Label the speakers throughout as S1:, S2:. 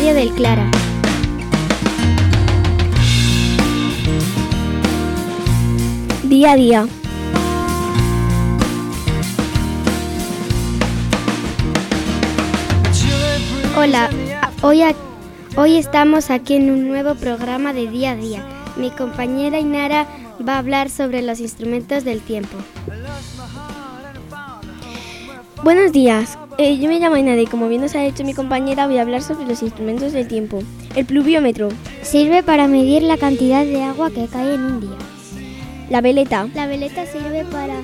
S1: Isabel Clara.
S2: Día a día.
S1: Hola, hoy, hoy estamos aquí en un nuevo programa de Día a Día. Mi compañera Inara va a hablar sobre los instrumentos del tiempo.
S2: Buenos días, eh, yo me llamo Inara y como bien nos ha dicho mi compañera voy a hablar sobre los instrumentos del tiempo. El pluviómetro.
S3: Sirve para medir la cantidad de agua que cae en un día.
S2: La veleta.
S3: La veleta sirve para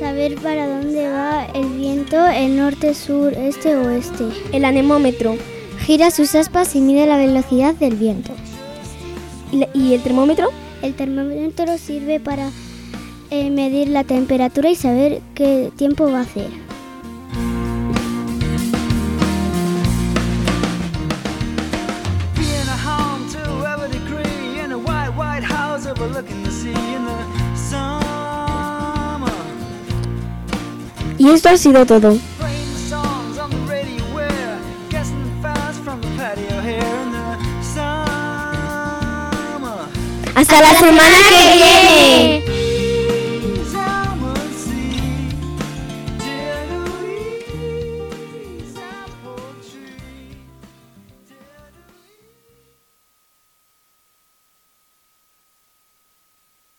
S3: saber para dónde va el viento, el norte, sur, este o oeste.
S2: El anemómetro.
S3: Gira sus aspas y mide la velocidad del viento.
S2: ¿Y, el termómetro?
S3: El termómetro sirve para eh, medir la temperatura y saber qué tiempo va a hacer.
S2: Y esto ha sido todo. Hasta la semana que viene.